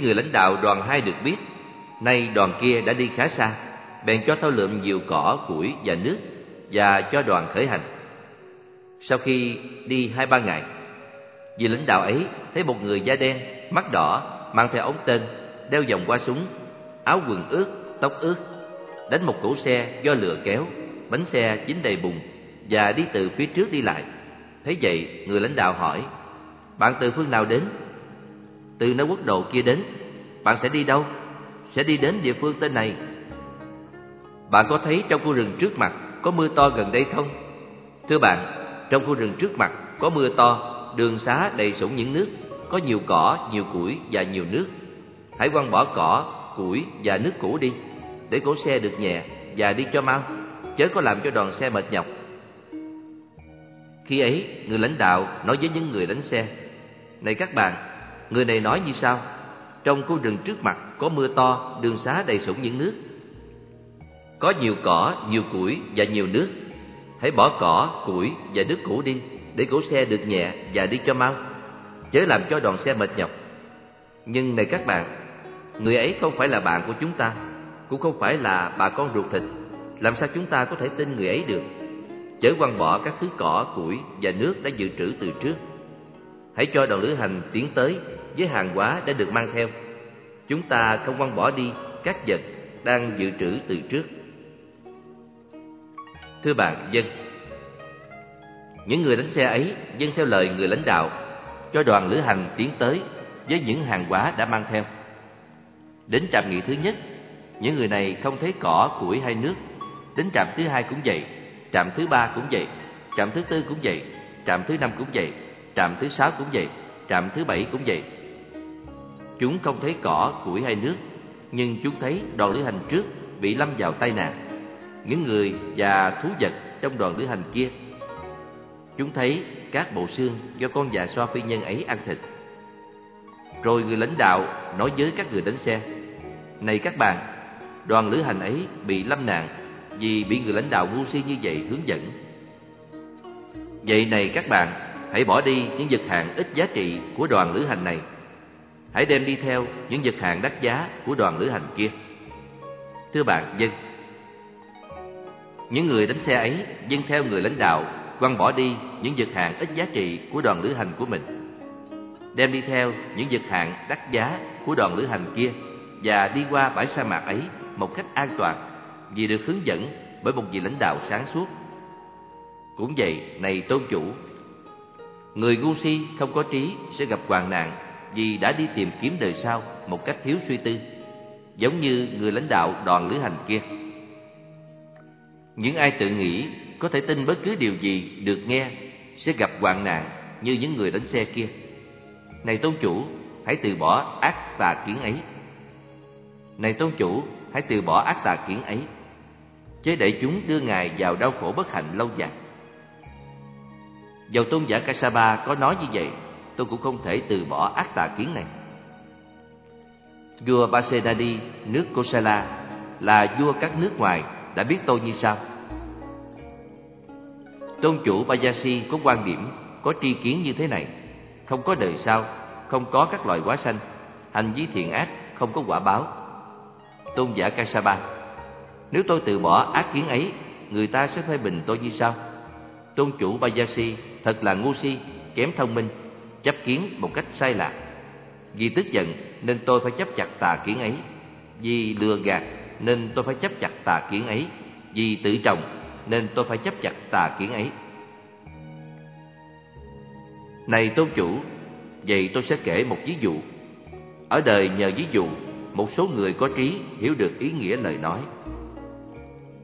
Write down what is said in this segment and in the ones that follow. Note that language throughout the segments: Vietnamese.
Người lãnh đạo đoàn hai được biết, nay đoàn kia đã đi khá xa, bèn cho thao lượm nhiều cỏ, củi và nước và cho đoàn khởi hành. Sau khi đi hai ba ngày, vị lãnh đạo ấy thấy một người da đen, mắt đỏ, mang theo ống tên, đeo vòng qua súng, áo quần ướt, tóc ướt, đánh một cỗ xe do lửa kéo, bánh xe dính đầy bùn và đi từ phía trước đi lại. Thấy vậy, người lãnh đạo hỏi, bạn từ phương nào đến? Từ nơi quốc độ kia đến. Bạn sẽ đi đâu? Sẽ đi đến địa phương tên này. Bạn có thấy trong khu rừng trước mặt có mưa to gần đây không? Thưa bạn, trong khu rừng trước mặt có mưa to, đường xá đầy sũng những nước, có nhiều cỏ, nhiều củi và nhiều nước. Hãy quăng bỏ cỏ, củi và nước cũ đi, để cỗ xe được nhẹ và đi cho mau, chớ có làm cho đoàn xe mệt nhọc. Khi ấy, người lãnh đạo nói với những người đánh xe, Này các bạn, người này nói như sau, Trong khu rừng trước mặt có mưa to, đường xá đầy sũng những nước. Có nhiều cỏ, nhiều củi và nhiều nước. Hãy bỏ cỏ, củi và nước cũ đi, để cổ xe được nhẹ và đi cho mau, chớ làm cho đoàn xe mệt nhọc. Nhưng này các bạn, người ấy không phải là bạn của chúng ta, cũng không phải là bà con ruột thịt. Làm sao chúng ta có thể tin người ấy được? chớ quăng bỏ các thứ cỏ, củi và nước đã dự trữ từ trước. Hãy cho đoàn lữ hành tiến tới với hàng hóa đã được mang theo. Chúng ta không quăng bỏ đi các vật đang dự trữ từ trước. Thưa bạn, dân Những người đánh xe ấy dân theo lời người lãnh đạo cho đoàn lữ hành tiến tới với những hàng hóa đã mang theo. Đến trạm nghỉ thứ nhất, những người này không thấy cỏ, củi hay nước. Đến trạm thứ hai cũng vậy, Trạm thứ ba cũng vậy, trạm thứ tư cũng vậy, trạm thứ năm cũng vậy, trạm thứ sáu cũng vậy, trạm thứ bảy cũng vậy. Chúng không thấy cỏ, củi hay nước, nhưng chúng thấy đoàn lữ hành trước bị lâm vào tai nạn. Những người và thú vật trong đoàn lữ hành kia. Chúng thấy các bộ xương do con già xoa phi nhân ấy ăn thịt. Rồi người lãnh đạo nói với các người đánh xe, Này các bạn, đoàn lữ hành ấy bị lâm nạn vì bị người lãnh đạo ngu si như vậy hướng dẫn. Vậy này các bạn, hãy bỏ đi những vật hạng ít giá trị của đoàn lữ hành này. Hãy đem đi theo những vật hàng đắt giá của đoàn lữ hành kia. Thưa bạn dân, những người đánh xe ấy dân theo người lãnh đạo quăng bỏ đi những vật hàng ít giá trị của đoàn lữ hành của mình. Đem đi theo những vật hàng đắt giá của đoàn lữ hành kia và đi qua bãi sa mạc ấy một cách an toàn vì được hướng dẫn bởi một vị lãnh đạo sáng suốt. Cũng vậy, này tôn chủ, người ngu si không có trí sẽ gặp hoàn nạn vì đã đi tìm kiếm đời sau một cách thiếu suy tư, giống như người lãnh đạo đoàn lữ hành kia. Những ai tự nghĩ có thể tin bất cứ điều gì được nghe sẽ gặp hoạn nạn như những người đánh xe kia. Này tôn chủ, hãy từ bỏ ác tà kiến ấy. Này tôn chủ, hãy từ bỏ ác tà kiến ấy chế để chúng đưa Ngài vào đau khổ bất hạnh lâu dài. Dầu tôn giả Kasaba có nói như vậy, tôi cũng không thể từ bỏ ác tà kiến này. Vua Basedadi, nước Kosala, là vua các nước ngoài, đã biết tôi như sao. Tôn chủ Bajasi có quan điểm, có tri kiến như thế này. Không có đời sau, không có các loài quá sanh, hành vi thiện ác, không có quả báo. Tôn giả Kasaba nếu tôi từ bỏ ác kiến ấy, người ta sẽ phê bình tôi như sao? Tôn chủ Bajasi thật là ngu si, kém thông minh, chấp kiến một cách sai lạc. Vì tức giận nên tôi phải chấp chặt tà kiến ấy. Vì lừa gạt nên tôi phải chấp chặt tà kiến ấy. Vì tự trọng nên tôi phải chấp chặt tà kiến ấy. Này tôn chủ, vậy tôi sẽ kể một ví dụ. Ở đời nhờ ví dụ, một số người có trí hiểu được ý nghĩa lời nói.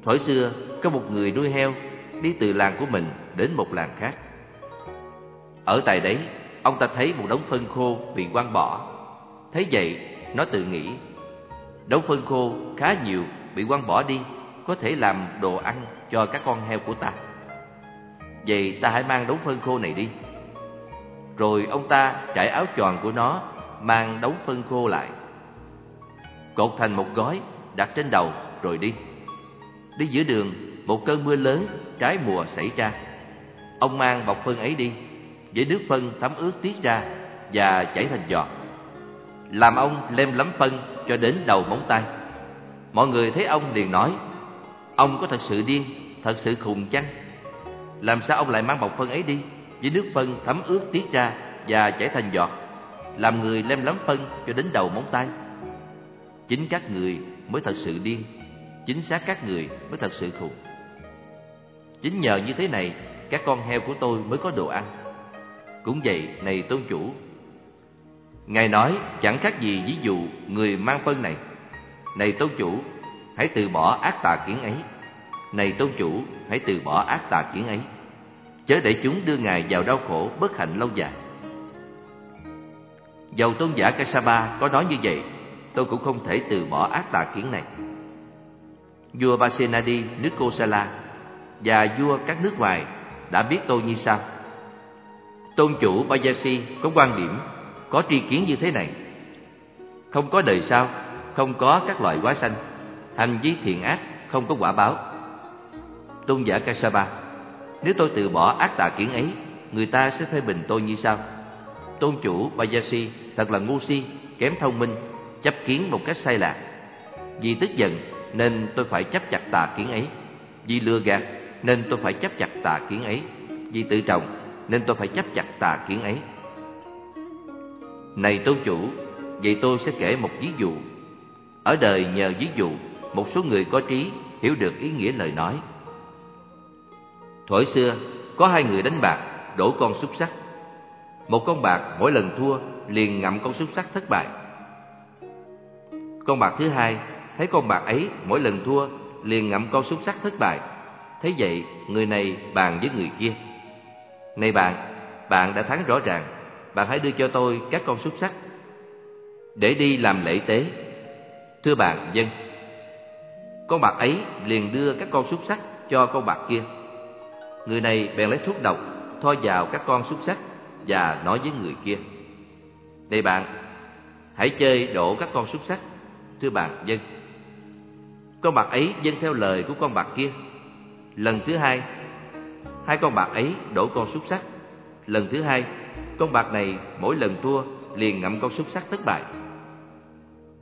Thổi xưa, có một người nuôi heo đi từ làng của mình đến một làng khác. Ở tại đấy, ông ta thấy một đống phân khô bị quăng bỏ. Thấy vậy, nó tự nghĩ, đống phân khô khá nhiều bị quăng bỏ đi, có thể làm đồ ăn cho các con heo của ta. Vậy ta hãy mang đống phân khô này đi. Rồi ông ta trải áo choàng của nó, mang đống phân khô lại. Cột thành một gói, đặt trên đầu rồi đi. Đi giữa đường, một cơn mưa lớn trái mùa xảy ra. Ông mang bọc phân ấy đi, với nước phân thấm ướt tiết ra và chảy thành giọt. Làm ông lem lắm phân cho đến đầu móng tay Mọi người thấy ông liền nói Ông có thật sự điên, thật sự khùng chăng? Làm sao ông lại mang bọc phân ấy đi Với nước phân thấm ướt tiết ra và chảy thành giọt Làm người lem lắm phân cho đến đầu móng tay Chính các người mới thật sự điên Chính xác các người mới thật sự khùng Chính nhờ như thế này Các con heo của tôi mới có đồ ăn cũng vậy, này tôn chủ. Ngài nói, chẳng khác gì ví dụ người mang phân này. Này tôn chủ, Hãy từ bỏ ác tà kiến ấy. Này tôn chủ, Hãy từ bỏ ác tà kiến ấy. Chớ để chúng đưa Ngài vào đau khổ, bất hạnh lâu dài. Dầu tôn giả Kasapa có nói như vậy, Tôi cũng không thể từ bỏ ác tà kiến này. Vua Basenadi nước Kosala Và vua các nước ngoài đã biết tôi như sau. Tôn chủ Bajasi có quan điểm Có tri kiến như thế này. Không có đời sau Không có các loại quá sanh Hành vi thiện ác không có quả báo. Tôn giả Kasapa Nếu tôi từ bỏ ác tà kiến ấy Người ta sẽ phê bình tôi như sau. Tôn chủ Bajasi thật là ngu si, kém thông minh Chấp kiến một cách sai lạc. Vì tức giận nên tôi phải chấp chặt tà kiến ấy. Vì lừa gạt nên tôi phải chấp chặt tà kiến ấy. Vì tự trọng nên tôi phải chấp chặt tà kiến ấy. Này tôn chủ, Vậy tôi sẽ kể một ví dụ. Ở đời nhờ ví dụ, Một số người có trí hiểu được ý nghĩa lời nói. Thổi xưa, có hai người đánh bạc, đổ con xúc sắc. Một con bạc mỗi lần thua liền ngậm con xúc sắc thất bại. Con bạc thứ hai, thấy con bạc ấy mỗi lần thua liền ngậm con xúc sắc thất bại. Thế vậy, người này bàn với người kia. Này bạn, bạn đã thắng rõ ràng. Bạn hãy đưa cho tôi các con xúc sắc. Để đi làm lễ tế. Thưa bạn, dân. Con bạc ấy liền đưa các con xúc sắc cho con bạc kia. Người này bèn lấy thuốc độc Thoa vào các con xúc sắc Và nói với người kia. Này bạn, hãy chơi đổ các con xúc sắc. Thưa bạn, dân. Con bạc ấy dân theo lời của con bạc kia. Lần thứ hai Hai con bạc ấy đổ con xúc sắc. Lần thứ hai Con bạc này mỗi lần thua liền ngậm con xúc sắc thất bại.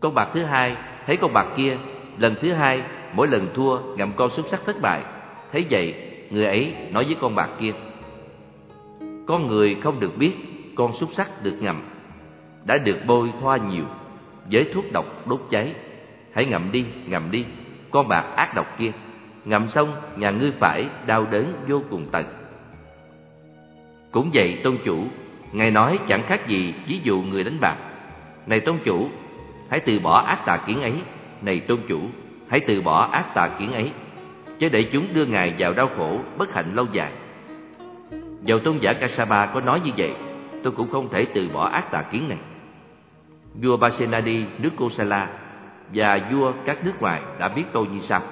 Con bạc thứ hai thấy con bạc kia. Lần thứ hai mỗi lần thua ngậm con xúc sắc thất bại. Thấy vậy người ấy nói với con bạc kia Con người không được biết con xúc sắc được ngậm Đã được bôi thoa nhiều Với thuốc độc đốt cháy. Hãy ngậm đi, ngậm đi Con bạc ác độc kia. Ngậm xong, nhà ngươi phải đau đớn vô cùng tận. Cũng vậy, tôn chủ, Ngài nói chẳng khác gì ví dụ người đánh bạc. Này tôn chủ, Hãy từ bỏ ác tà kiến ấy. Này tôn chủ, Hãy từ bỏ ác tà kiến ấy, Chứ để chúng đưa Ngài vào đau khổ, Bất hạnh lâu dài. Dầu tôn giả Kasapa có nói như vậy, Tôi cũng không thể từ bỏ ác tà kiến này. Vua Basenadi, nước Kosala Và vua các nước ngoài đã biết tôi như sau.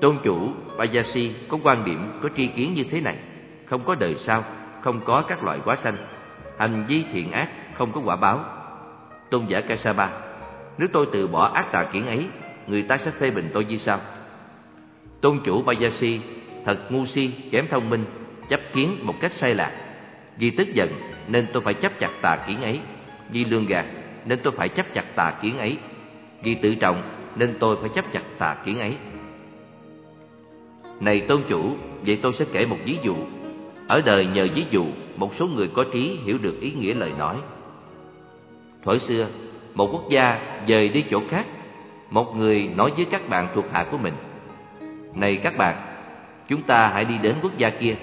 Tôn chủ Bajasi có quan điểm, có tri kiến như thế này. Không có đời sau, không có các loại quá sanh. Hành vi thiện ác, không có quả báo. Tôn giả Kasapa Nếu tôi từ bỏ ác tà kiến ấy Người ta sẽ phê bình tôi như sao? Tôn chủ Bajasi thật ngu si, kém thông minh Chấp kiến một cách sai lạc. Vì tức giận nên tôi phải chấp chặt tà kiến ấy. Vì lương gạt nên tôi phải chấp chặt tà kiến ấy. Vì tự trọng nên tôi phải chấp chặt tà kiến ấy này tôn chủ, vậy tôi sẽ kể một ví dụ. Ở đời nhờ ví dụ, một số người có trí hiểu được ý nghĩa lời nói. Thuở xưa, một quốc gia dời đi chỗ khác, một người nói với các bạn thuộc hạ của mình. Này các bạn, chúng ta hãy đi đến quốc gia kia,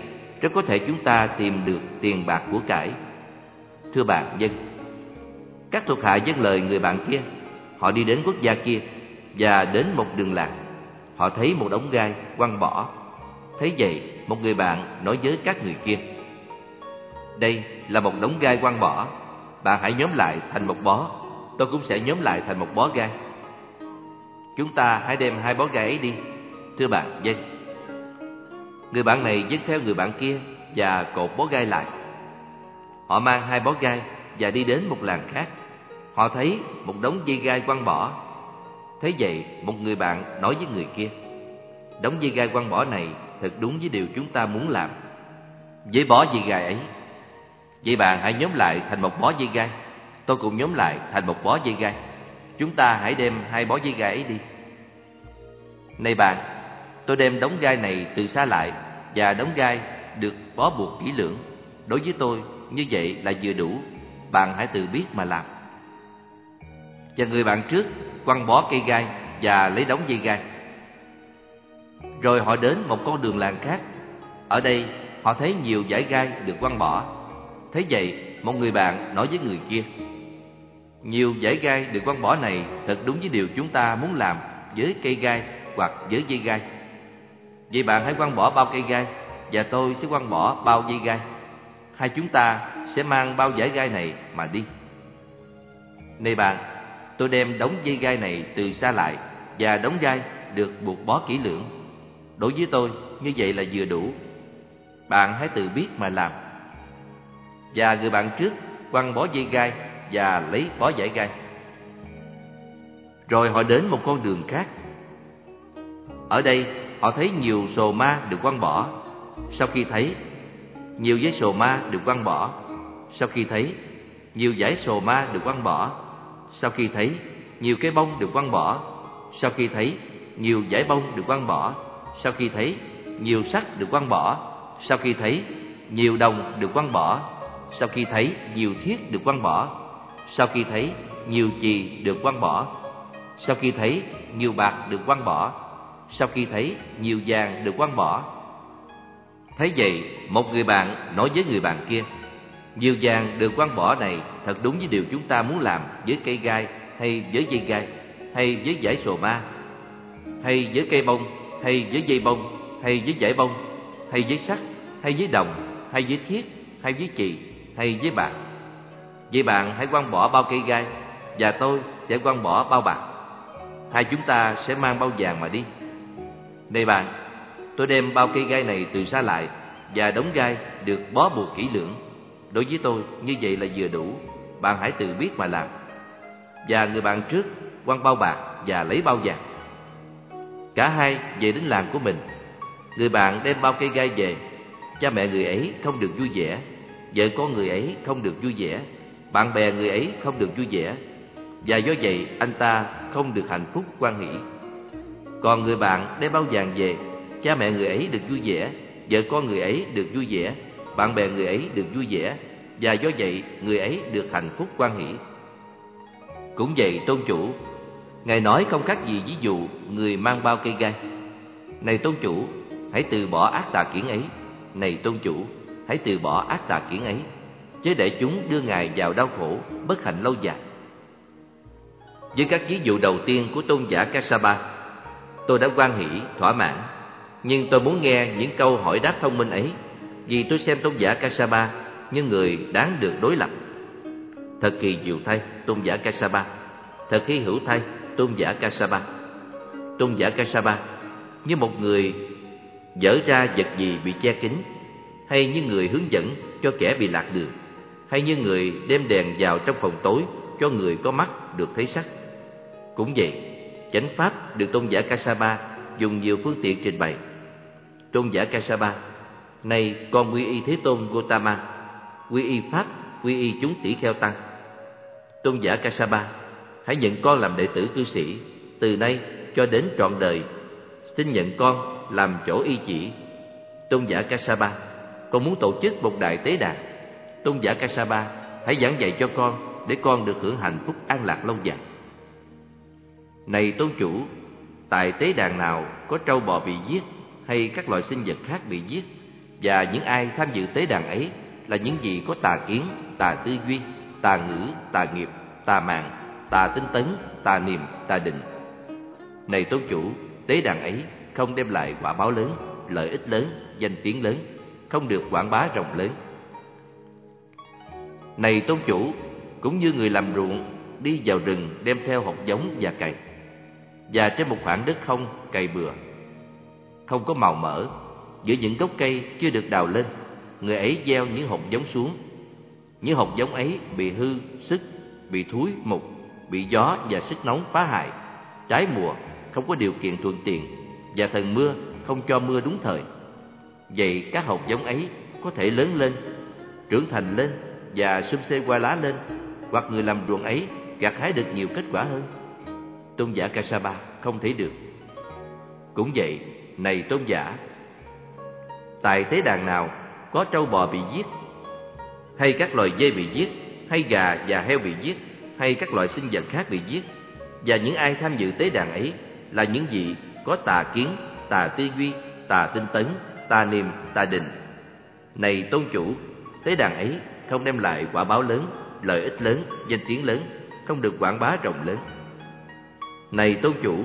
rất có thể chúng ta tìm được tiền bạc của cải. Thưa bạn dân, các thuộc hạ dân lời người bạn kia, họ đi đến quốc gia kia và đến một đường làng Họ thấy một đống gai quăng bỏ. Thấy vậy một người bạn nói với các người kia Đây là một đống gai quăng bỏ. Bạn hãy nhóm lại thành một bó. Tôi cũng sẽ nhóm lại thành một bó gai. Chúng ta hãy đem hai bó gai ấy đi Thưa bạn, dân Người bạn này dắt theo người bạn kia Và cột bó gai lại. Họ mang hai bó gai Và đi đến một làng khác. Họ thấy một đống dây gai quăng bỏ. Thế vậy, một người bạn nói với người kia Đóng dây gai quăng bỏ này thật đúng với điều chúng ta muốn làm Dễ bỏ dây gai ấy Vậy bạn hãy nhóm lại thành một bó dây gai tôi cũng nhóm lại thành một bó dây gai. Chúng ta hãy đem hai bó dây gai ấy đi. Này bạn, tôi đem đống gai này từ xa lại và đống gai được bó buộc kỹ lưỡng. Đối với tôi, như vậy là vừa đủ. Bạn hãy tự biết mà làm. Và người bạn trước quăng bó cây gai và lấy đống dây gai. Rồi họ đến một con đường làng khác. Ở đây họ thấy nhiều dải gai được quăng bỏ. Thế vậy, một người bạn nói với người kia: "Nhiều dải gai được quăng bỏ này thật đúng với điều chúng ta muốn làm với cây gai hoặc với dây gai. Vậy bạn hãy quăng bỏ bao cây gai và tôi sẽ quăng bỏ bao dây gai. Hai chúng ta sẽ mang bao giải gai này mà đi." Này bạn, tôi đem đống dây gai này từ xa lại và đống gai được buộc bó kỹ lưỡng. Đối với tôi, như vậy là vừa đủ. Bạn hãy tự biết mà làm. Và người bạn trước quăng bó dây gai và lấy bó giải gai. Rồi họ đến một con đường khác. Ở đây, họ thấy nhiều sồ ma được quăng bỏ. Sau khi thấy, nhiều giấy sồ ma được quăng bỏ. Sau khi thấy, nhiều giải sồ ma được quăng bỏ. Sau khi thấy, nhiều cái bông được quăng bỏ. Sau khi thấy, nhiều giải bông được quăng bỏ. Sau khi thấy, nhiều sắt được quăng bỏ. Sau khi thấy, nhiều đồng được quăng bỏ. Sau khi thấy, nhiều thiết được quăng bỏ. Sau khi thấy, nhiều chì được quăng bỏ. Sau khi thấy, nhiều bạc được quăng bỏ. Sau khi thấy, nhiều vàng được quăng bỏ. Thấy vậy, một người bạn nói với người bạn kia, nhiều vàng được quăng bỏ này thật đúng với điều chúng ta muốn làm với cây gai hay với dây gai hay với giải sồ ma hay với cây bông hay với dây bông hay với giải bông hay với sắt hay với đồng hay với thiết hay với chì hay với bạc. Vậy bạn hãy quăng bỏ bao cây gai và tôi sẽ quăng bỏ bao bạc. Hai chúng ta sẽ mang bao vàng mà đi. Này bạn, tôi đem bao cây gai này từ xa lại và đống gai được bó buộc kỹ lưỡng. Đối với tôi, như vậy là vừa đủ. Bạn hãy tự biết mà làm. Và người bạn trước quăng bao bạc và lấy bao vàng. Cả hai về đến làng của mình. Người bạn đem bao cây gai về. Cha mẹ người ấy không được vui vẻ. Vợ con người ấy không được vui vẻ. Bạn bè người ấy không được vui vẻ. Và do vậy anh ta không được hạnh phúc quan hỷ. Còn người bạn đem bao vàng về. Cha mẹ người ấy được vui vẻ. Vợ con người ấy được vui vẻ. Bạn bè người ấy được vui vẻ. Và do vậy người ấy được hạnh phúc quan hỷ. Cũng vậy tôn chủ Ngài nói không khác gì ví dụ người mang bao cây gai. Này tôn chủ, hãy từ bỏ ác tà kiến ấy. Này tôn chủ, hãy từ bỏ ác tà kiến ấy, chứ để chúng đưa ngài vào đau khổ, bất hạnh lâu dài. Với các ví dụ đầu tiên của tôn giả Kasapa, tôi đã quan hỷ, thỏa mãn. Nhưng tôi muốn nghe những câu hỏi đáp thông minh ấy, vì tôi xem tôn giả Kasapa như người đáng được đối lập. Thật kỳ diệu thay, tôn giả Kasapa. Thật hy hữu thay, tôn giả Kasapa. Tôn giả Kasapa như một người dở ra vật gì bị che kín, hay như người hướng dẫn cho kẻ bị lạc đường, hay như người đem đèn vào trong phòng tối cho người có mắt được thấy sắc. Cũng vậy, chánh pháp được tôn giả Kasapa dùng nhiều phương tiện trình bày. Tôn giả Kasapa, này con quy y Thế Tôn Gotama, quy y pháp, quy y chúng tỷ kheo tăng. Tôn giả Kasapa, hãy nhận con làm đệ tử cư sĩ, từ nay cho đến trọn đời. Xin nhận con làm chỗ y chỉ. Tôn giả Kasapa, con muốn tổ chức một đại tế đàn. Tôn giả Kasapa, hãy giảng dạy cho con để con được hưởng hạnh phúc an lạc lâu dài. Này tôn chủ, tại tế đàn nào có trâu bò bị giết hay các loại sinh vật khác bị giết và những ai tham dự tế đàn ấy là những gì có tà kiến, tà tư duy, tà ngữ, tà nghiệp, tà mạng, tà tinh tấn, tà niệm, tà định. Này tôn chủ, tế đàn ấy không đem lại quả báo lớn, lợi ích lớn, danh tiếng lớn, không được quảng bá rộng lớn. Này tôn chủ, cũng như người làm ruộng đi vào rừng đem theo hột giống và cày, và trên một khoảng đất không cày bừa, không có màu mỡ, giữa những gốc cây chưa được đào lên, người ấy gieo những hột giống xuống. Những hột giống ấy bị hư, sức, bị thúi, mục, bị gió và sức nóng phá hại, trái mùa, không có điều kiện thuận tiện và thần mưa không cho mưa đúng thời. Vậy các hột giống ấy có thể lớn lên, trưởng thành lên và xum xê qua lá lên hoặc người làm ruộng ấy gặt hái được nhiều kết quả hơn? Tôn giả Kasapa không thấy được. Cũng vậy, này tôn giả, tại tế đàn nào có trâu bò bị giết, hay các loài dê bị giết, hay gà và heo bị giết, hay các loại sinh vật khác bị giết, và những ai tham dự tế đàn ấy là những vị có tà kiến, tà tư duy, tà tinh tấn, tà niềm, tà định. Này tôn chủ, tế đàn ấy không đem lại quả báo lớn, lợi ích lớn, danh tiếng lớn, không được quảng bá rộng lớn. Này tôn chủ,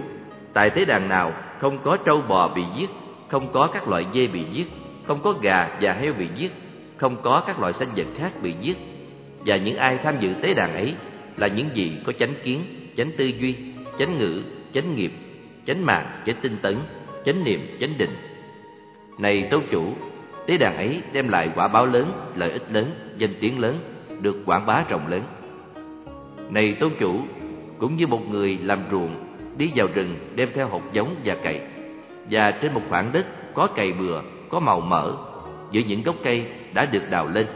tại tế đàn nào không có trâu bò bị giết, không có các loại dê bị giết, không có gà và heo bị giết, không có các loại sinh vật khác bị giết, và những ai tham dự tế đàn ấy là những gì có chánh kiến, chánh tư duy, chánh ngữ, chánh nghiệp, chánh mạng, chánh tinh tấn, chánh niệm, chánh định. Này tôn chủ, tế đàn ấy đem lại quả báo lớn, lợi ích lớn, danh tiếng lớn, được quảng bá rộng lớn. Này tôn chủ, cũng như một người làm ruộng đi vào rừng đem theo hột giống và cày, và trên một khoảng đất có cày bừa, có màu mỡ, giữa những gốc cây đã được đào lên.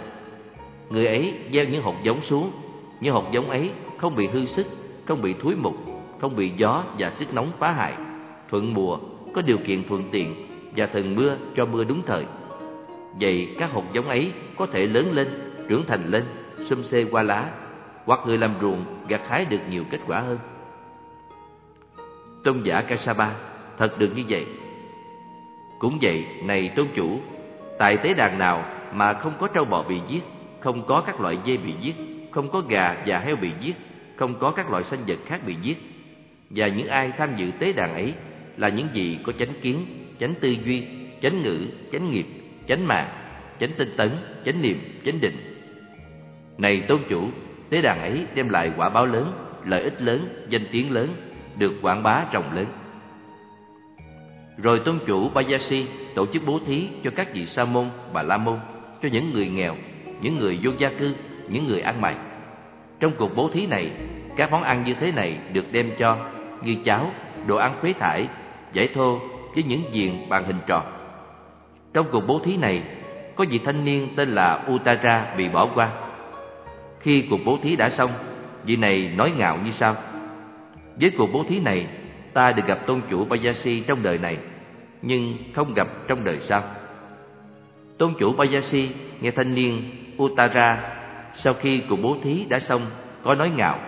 Người ấy gieo những hột giống xuống, những hột giống ấy không bị hư sức, không bị thối mục, không bị gió và sức nóng phá hại, thuận mùa, có điều kiện thuận tiện và thần mưa cho mưa đúng thời. Vậy các hột giống ấy có thể lớn lên, trưởng thành lên, xum xê qua lá, hoặc người làm ruộng gặt hái được nhiều kết quả hơn. Tôn giả Kasapa thật được như vậy. Cũng vậy, này tôn chủ, tại tế đàn nào mà không có trâu bò bị giết, không có các loại dê bị giết, không có gà và heo bị giết, không có các loại sinh vật khác bị giết, và những ai tham dự tế đàn ấy là những gì có chánh kiến, chánh tư duy, chánh ngữ, chánh nghiệp, chánh mạng, chánh tinh tấn, chánh niệm, chánh định. Này tôn chủ, tế đàn ấy đem lại quả báo lớn, lợi ích lớn, danh tiếng lớn, được quảng bá rộng lớn. Rồi tôn chủ Bajasi tổ chức bố thí cho các vị sa môn, bà la môn, cho những người nghèo, những người vô gia cư, những người ăn mày. Trong cuộc bố thí này, các món ăn như thế này được đem cho như cháo, đồ ăn phế thải, giải thô với những diện bằng hình tròn. Trong cuộc bố thí này, có vị thanh niên tên là Utara bị bỏ qua. Khi cuộc bố thí đã xong, vị này nói ngạo như sau: Với cuộc bố thí này, ta được gặp tôn chủ Bajasi trong đời này, nhưng không gặp trong đời sau. Tôn chủ Bajasi nghe thanh niên Uttara sau khi cuộc bố thí đã xong có nói ngạo: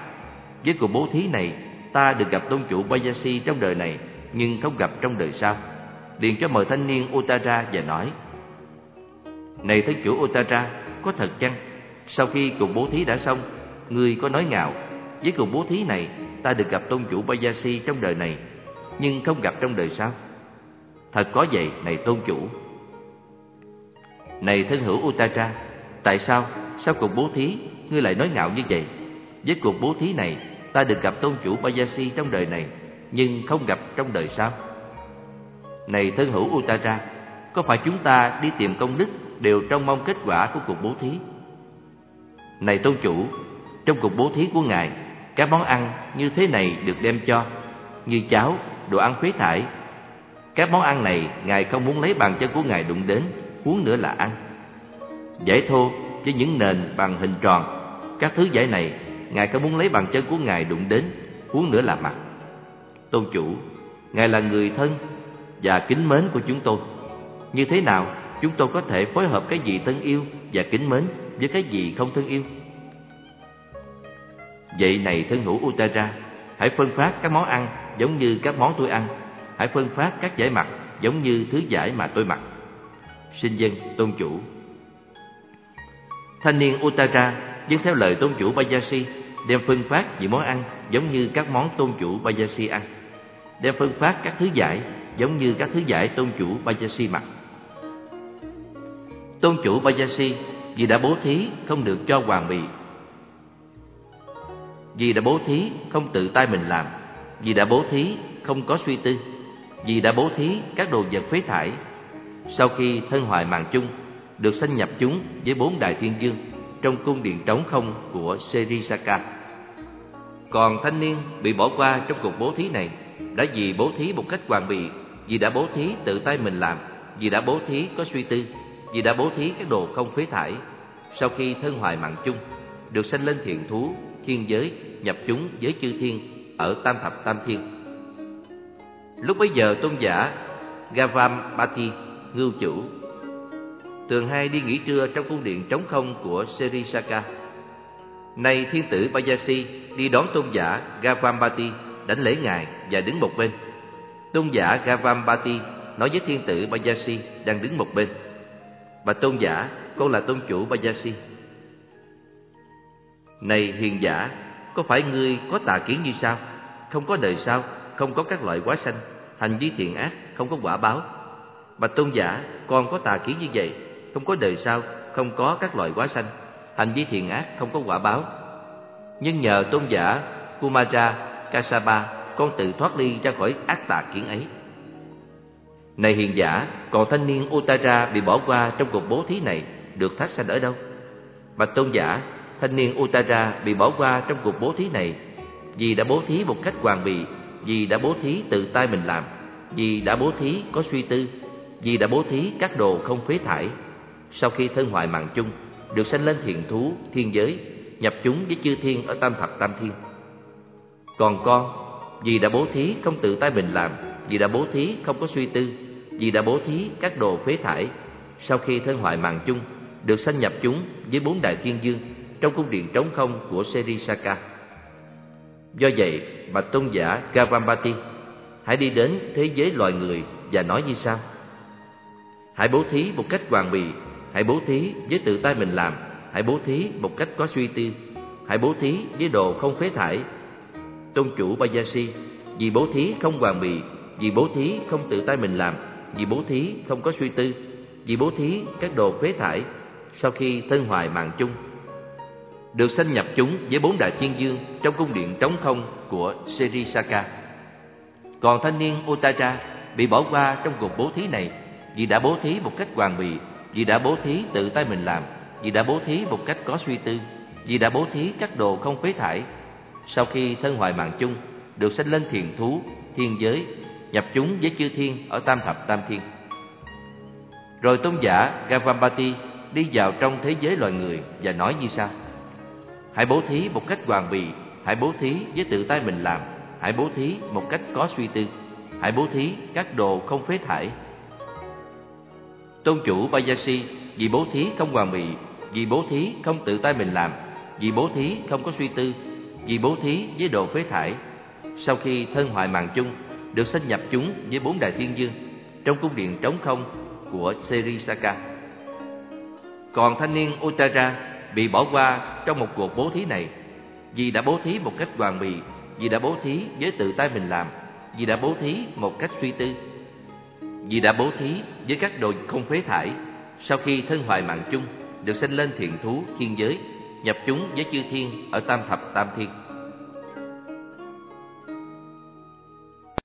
Với cuộc bố thí này, ta được gặp tôn chủ Bajasi trong đời này, nhưng không gặp trong đời sau. Liền cho mời thanh niên Uttara và nói: Này thánh chủ Uttara, có thật chăng? Sau khi cuộc bố thí đã xong, người có nói ngạo: Với cuộc bố thí này, ta được gặp tôn chủ Bajasi trong đời này, nhưng không gặp trong đời sau. Thật có vậy, này tôn chủ. Này thân hữu Uttara, tại sao sau cuộc bố thí ngươi lại nói ngạo như vậy? Với cuộc bố thí này, ta được gặp tôn chủ Bajasi trong đời này, nhưng không gặp trong đời sau. Này thân hữu Uttara, có phải chúng ta đi tìm công đức đều trong mong kết quả của cuộc bố thí? Này tôn chủ, trong cuộc bố thí của ngài, các món ăn như thế này được đem cho, như cháo, đồ ăn phế thải. Các món ăn này ngài không muốn lấy bàn chân của ngài đụng đến, huống nữa là ăn. Giải thô với những nền bằng hình tròn, các thứ giải này ngài không muốn lấy bàn chân của ngài đụng đến, huống nữa là mặt. Tôn chủ, ngài là người thân và kính mến của chúng tôi. Như thế nào chúng tôi có thể phối hợp cái gì thân yêu và kính mến với cái gì không thân yêu? Vậy này thân hữu Uttara, hãy phân phát các món ăn giống như các món tôi ăn, hãy phân phát các giải mặt giống như thứ giải mà tôi mặc. Sinh dân tôn chủ. Thanh niên Uttara dân theo lời tôn chủ Bajasi đem phân phát những món ăn giống như các món tôn chủ Bajasi ăn, đem phân phát các thứ giải giống như các thứ giải tôn chủ Bajasi mặc. Tôn chủ Bajasi vì đã bố thí không được cho hoàng bị vì đã bố thí, không tự tay mình làm. Vì đã bố thí, không có suy tư. Vì đã bố thí, các đồ vật phế thải. Sau khi thân hoại mạng chung, Được sanh nhập chúng với bốn đại thiên dương Trong cung điện trống không của Serisaka Còn thanh niên bị bỏ qua trong cuộc bố thí này, Đã vì bố thí một cách hoàn bị Vì đã bố thí tự tay mình làm, Vì đã bố thí có suy tư, Vì đã bố thí các đồ không phế thải. Sau khi thân hoại mạng chung, Được sanh lên thiện thú thiên giới, nhập chúng với chư thiên ở tam thập tam thiên. Lúc bấy giờ tôn giả Gavampati, ngưu chủ, thường hay đi nghỉ trưa trong cung điện trống không của Serisaka. Nay thiên tử Bajasi đi đón tôn giả Gavampati, đánh lễ ngài và đứng một bên. Tôn giả Gavampati nói với thiên tử Bajasi đang đứng một bên. Bà tôn giả, con là tôn chủ Bajasi. Này hiền giả, có phải ngươi có tà kiến như sao? Không có đời sau, không có các loại quá sanh, hành vi thiện ác, không có quả báo. Bạch tôn giả, con có tà kiến như vậy, không có đời sau, không có các loại quá sanh, hành vi thiện ác, không có quả báo. Nhưng nhờ tôn giả Kumara Kasapa, con tự thoát ly ra khỏi ác tà kiến ấy. Này hiền giả, còn thanh niên Uttara bị bỏ qua trong cuộc bố thí này được thác sanh ở đâu? Bạch tôn giả, thanh niên Uttara bị bỏ qua trong cuộc bố thí này vì đã bố thí một cách hoàn bị, vì đã bố thí tự tay mình làm, vì đã bố thí có suy tư, vì đã bố thí các đồ không phế thải. Sau khi thân hoại mạng chung, được sanh lên thiện thú, thiên giới, nhập chúng với chư thiên ở tam thập tam thiên. Còn con, vì đã bố thí không tự tay mình làm, vì đã bố thí không có suy tư, vì đã bố thí các đồ phế thải, sau khi thân hoại mạng chung, được sanh nhập chúng với bốn đại thiên dương trong cung điện trống không của Serisaka. Do vậy, bạch tôn giả Gavampati hãy đi đến thế giới loài người và nói như sau: Hãy bố thí một cách hoàn bị, hãy bố thí với tự tay mình làm, hãy bố thí một cách có suy tư, hãy bố thí với đồ không phế thải. Tôn chủ Bajasi, vì bố thí không hoàn bị, vì bố thí không tự tay mình làm, vì bố thí không có suy tư, vì bố thí các đồ phế thải, sau khi thân hoại mạng chung được sanh nhập chúng với bốn đại thiên dương trong cung điện trống không của Serisaka. Còn thanh niên Otara bị bỏ qua trong cuộc bố thí này vì đã bố thí một cách hoàn bị, vì đã bố thí tự tay mình làm, vì đã bố thí một cách có suy tư, vì đã bố thí các đồ không phế thải. Sau khi thân hoại mạng chung, được sanh lên thiền thú, thiên giới, nhập chúng với chư thiên ở tam thập tam thiên. Rồi tôn giả Gavampati đi vào trong thế giới loài người và nói như sau: Hãy bố thí một cách hoàn bị, hãy bố thí với tự tay mình làm, hãy bố thí một cách có suy tư, hãy bố thí các đồ không phế thải. Tôn chủ Bajasi vì bố thí không hoàn bị, vì bố thí không tự tay mình làm, vì bố thí không có suy tư, vì bố thí với đồ phế thải. Sau khi thân hoại mạng chung, được sanh nhập chúng với bốn đại thiên dương trong cung điện trống không của Serisaka. Còn thanh niên Uttara bị bỏ qua trong một cuộc bố thí này. Vì đã bố thí một cách hoàn bị vì đã bố thí với tự tay mình làm, vì đã bố thí một cách suy tư, vì đã bố thí với các đồ không phế thải. Sau khi thân hoại mạng chung, được sinh lên thiện thú thiên giới, nhập chúng với chư thiên ở tam thập tam thiên.